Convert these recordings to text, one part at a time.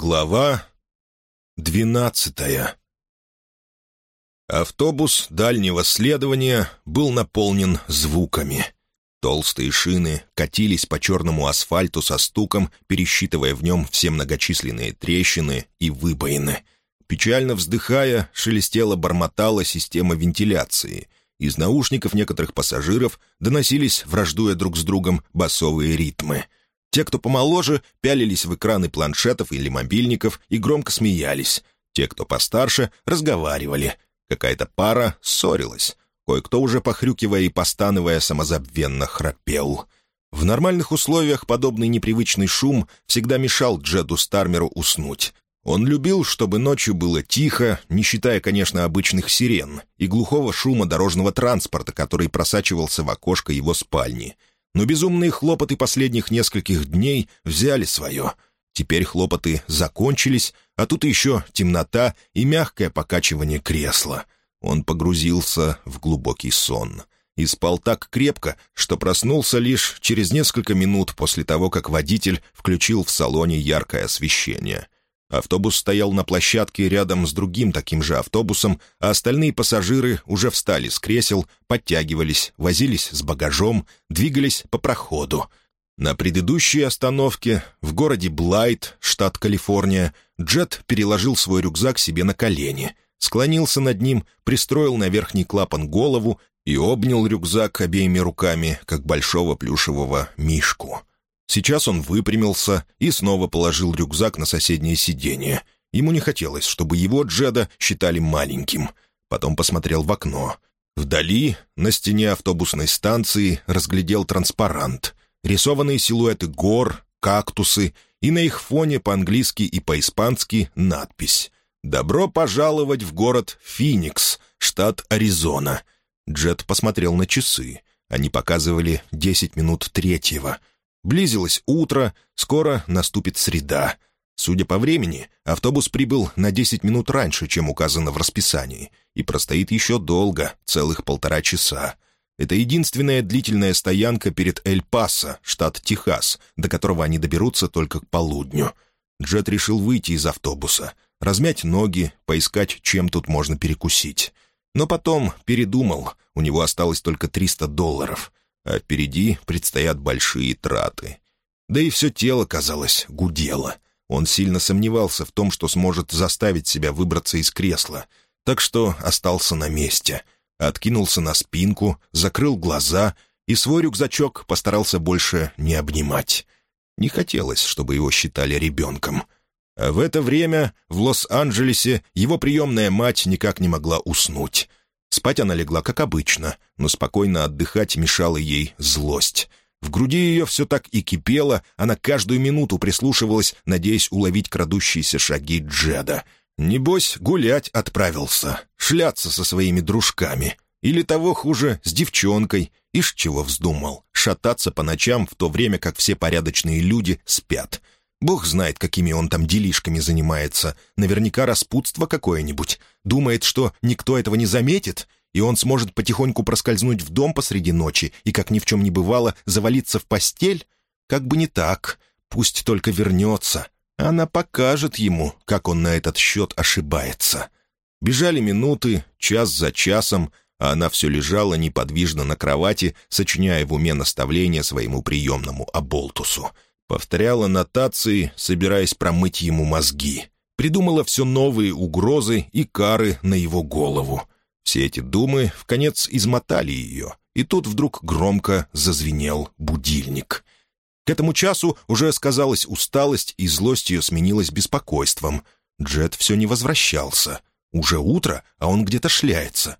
Глава двенадцатая Автобус дальнего следования был наполнен звуками. Толстые шины катились по черному асфальту со стуком, пересчитывая в нем все многочисленные трещины и выбоины. Печально вздыхая, шелестела бормотала система вентиляции. Из наушников некоторых пассажиров доносились, враждуя друг с другом, басовые ритмы — те, кто помоложе, пялились в экраны планшетов или мобильников и громко смеялись. Те, кто постарше, разговаривали. Какая-то пара ссорилась. Кое-кто, уже похрюкивая и постановая, самозабвенно храпел. В нормальных условиях подобный непривычный шум всегда мешал Джеду Стармеру уснуть. Он любил, чтобы ночью было тихо, не считая, конечно, обычных сирен и глухого шума дорожного транспорта, который просачивался в окошко его спальни — но безумные хлопоты последних нескольких дней взяли свое. Теперь хлопоты закончились, а тут еще темнота и мягкое покачивание кресла. Он погрузился в глубокий сон и спал так крепко, что проснулся лишь через несколько минут после того, как водитель включил в салоне яркое освещение — Автобус стоял на площадке рядом с другим таким же автобусом, а остальные пассажиры уже встали с кресел, подтягивались, возились с багажом, двигались по проходу. На предыдущей остановке, в городе Блайт, штат Калифорния, Джет переложил свой рюкзак себе на колени, склонился над ним, пристроил на верхний клапан голову и обнял рюкзак обеими руками, как большого плюшевого мишку. Сейчас он выпрямился и снова положил рюкзак на соседнее сиденье. Ему не хотелось, чтобы его Джеда считали маленьким. Потом посмотрел в окно. Вдали, на стене автобусной станции, разглядел транспарант. Рисованные силуэты гор, кактусы, и на их фоне по-английски и по-испански надпись «Добро пожаловать в город Финикс, штат Аризона». Джет посмотрел на часы. Они показывали десять минут третьего — Близилось утро, скоро наступит среда. Судя по времени, автобус прибыл на 10 минут раньше, чем указано в расписании, и простоит еще долго, целых полтора часа. Это единственная длительная стоянка перед Эль-Пасо, штат Техас, до которого они доберутся только к полудню. Джет решил выйти из автобуса, размять ноги, поискать, чем тут можно перекусить. Но потом передумал, у него осталось только 300 долларов а впереди предстоят большие траты. Да и все тело, казалось, гудело. Он сильно сомневался в том, что сможет заставить себя выбраться из кресла, так что остался на месте. Откинулся на спинку, закрыл глаза и свой рюкзачок постарался больше не обнимать. Не хотелось, чтобы его считали ребенком. А в это время в Лос-Анджелесе его приемная мать никак не могла уснуть. Спать она легла, как обычно, но спокойно отдыхать мешала ей злость. В груди ее все так и кипело, она каждую минуту прислушивалась, надеясь уловить крадущиеся шаги Джеда. Небось, гулять отправился, шляться со своими дружками. Или того хуже, с девчонкой. Ишь чего вздумал, шататься по ночам в то время, как все порядочные люди спят — Бог знает, какими он там делишками занимается. Наверняка распутство какое-нибудь. Думает, что никто этого не заметит, и он сможет потихоньку проскользнуть в дом посреди ночи и, как ни в чем не бывало, завалиться в постель? Как бы не так. Пусть только вернется. Она покажет ему, как он на этот счет ошибается. Бежали минуты, час за часом, а она все лежала неподвижно на кровати, сочиняя в уме наставления своему приемному оболтусу — Повторяла нотации, собираясь промыть ему мозги. Придумала все новые угрозы и кары на его голову. Все эти думы в конец измотали ее, и тут вдруг громко зазвенел будильник. К этому часу уже сказалась усталость, и злость ее сменилась беспокойством. Джет все не возвращался. Уже утро, а он где-то шляется.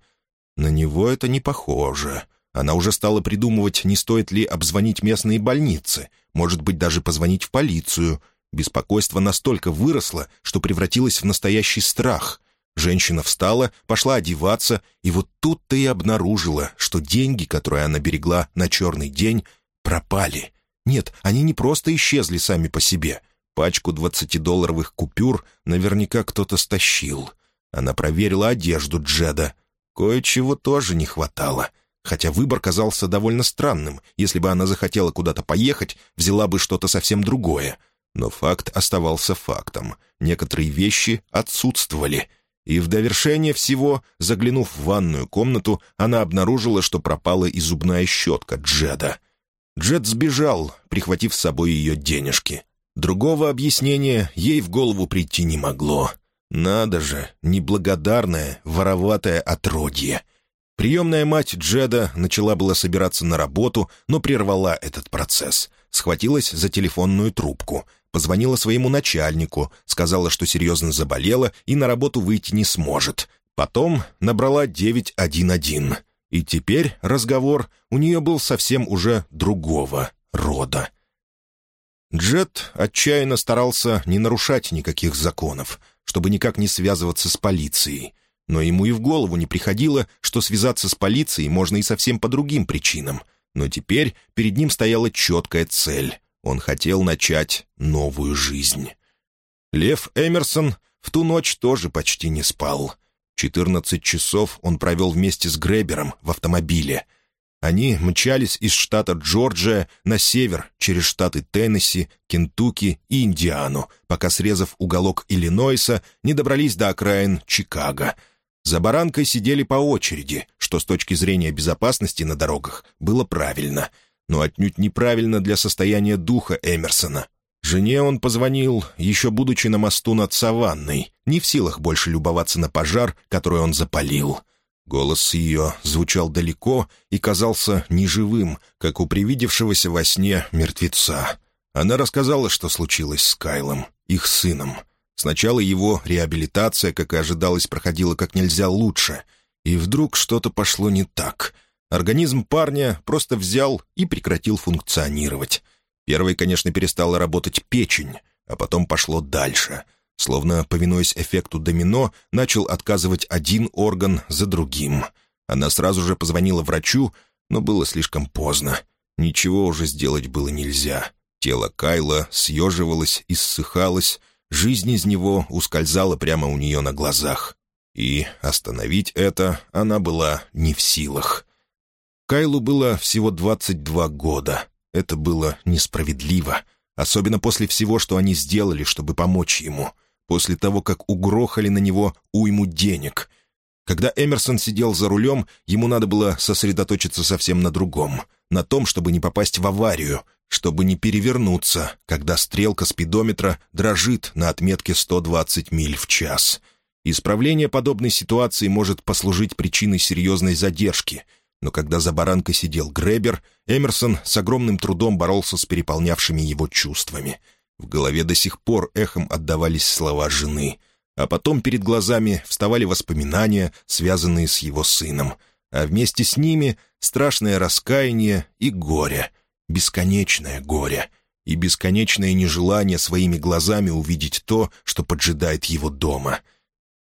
На него это не похоже. Она уже стала придумывать, не стоит ли обзвонить местные больницы, может быть, даже позвонить в полицию. Беспокойство настолько выросло, что превратилось в настоящий страх. Женщина встала, пошла одеваться, и вот тут-то и обнаружила, что деньги, которые она берегла на черный день, пропали. Нет, они не просто исчезли сами по себе. Пачку двадцатидолларовых купюр наверняка кто-то стащил. Она проверила одежду Джеда. Кое-чего тоже не хватало — хотя выбор казался довольно странным. Если бы она захотела куда-то поехать, взяла бы что-то совсем другое. Но факт оставался фактом. Некоторые вещи отсутствовали. И в довершение всего, заглянув в ванную комнату, она обнаружила, что пропала и зубная щетка Джеда. Джед сбежал, прихватив с собой ее денежки. Другого объяснения ей в голову прийти не могло. Надо же, неблагодарное, вороватое отродье. Приемная мать Джеда начала было собираться на работу, но прервала этот процесс. Схватилась за телефонную трубку, позвонила своему начальнику, сказала, что серьезно заболела и на работу выйти не сможет. Потом набрала 911. И теперь разговор у нее был совсем уже другого рода. Джет отчаянно старался не нарушать никаких законов, чтобы никак не связываться с полицией. Но ему и в голову не приходило, что связаться с полицией можно и совсем по другим причинам. Но теперь перед ним стояла четкая цель. Он хотел начать новую жизнь. Лев Эмерсон в ту ночь тоже почти не спал. Четырнадцать часов он провел вместе с Гребером в автомобиле — они мчались из штата Джорджия на север, через штаты Теннесси, Кентукки и Индиану, пока, срезав уголок Иллинойса, не добрались до окраин Чикаго. За баранкой сидели по очереди, что с точки зрения безопасности на дорогах было правильно, но отнюдь неправильно для состояния духа Эмерсона. Жене он позвонил, еще будучи на мосту над Саванной, не в силах больше любоваться на пожар, который он запалил. Голос ее звучал далеко и казался неживым, как у привидевшегося во сне мертвеца. Она рассказала, что случилось с Кайлом, их сыном. Сначала его реабилитация, как и ожидалось, проходила как нельзя лучше. И вдруг что-то пошло не так. Организм парня просто взял и прекратил функционировать. Первой, конечно, перестала работать печень, а потом пошло дальше — Словно, повинуясь эффекту домино, начал отказывать один орган за другим. Она сразу же позвонила врачу, но было слишком поздно. Ничего уже сделать было нельзя. Тело Кайла съеживалось и ссыхалось, жизнь из него ускользала прямо у нее на глазах. И остановить это она была не в силах. Кайлу было всего 22 года. Это было несправедливо, особенно после всего, что они сделали, чтобы помочь ему — после того, как угрохали на него уйму денег. Когда Эмерсон сидел за рулем, ему надо было сосредоточиться совсем на другом, на том, чтобы не попасть в аварию, чтобы не перевернуться, когда стрелка спидометра дрожит на отметке 120 миль в час. Исправление подобной ситуации может послужить причиной серьезной задержки, но когда за баранкой сидел Гребер, Эмерсон с огромным трудом боролся с переполнявшими его чувствами — в голове до сих пор эхом отдавались слова жены, а потом перед глазами вставали воспоминания, связанные с его сыном, а вместе с ними страшное раскаяние и горе, бесконечное горе и бесконечное нежелание своими глазами увидеть то, что поджидает его дома.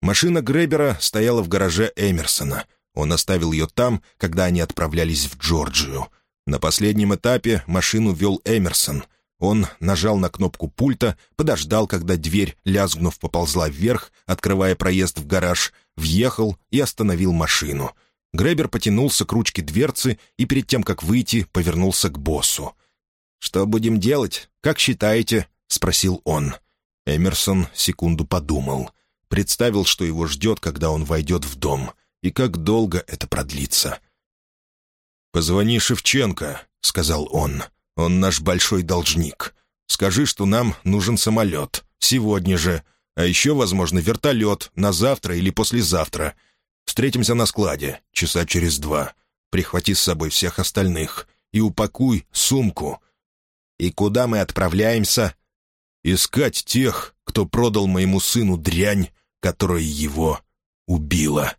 Машина Гребера стояла в гараже Эмерсона. Он оставил ее там, когда они отправлялись в Джорджию. На последнем этапе машину вел Эмерсон — он нажал на кнопку пульта, подождал, когда дверь, лязгнув, поползла вверх, открывая проезд в гараж, въехал и остановил машину. Гребер потянулся к ручке дверцы и перед тем, как выйти, повернулся к боссу. «Что будем делать? Как считаете?» — спросил он. Эмерсон секунду подумал. Представил, что его ждет, когда он войдет в дом, и как долго это продлится. «Позвони Шевченко», — сказал он. Он наш большой должник. Скажи, что нам нужен самолет. Сегодня же. А еще, возможно, вертолет на завтра или послезавтра. Встретимся на складе, часа через два. Прихвати с собой всех остальных. И упакуй сумку. И куда мы отправляемся? Искать тех, кто продал моему сыну дрянь, которая его убила».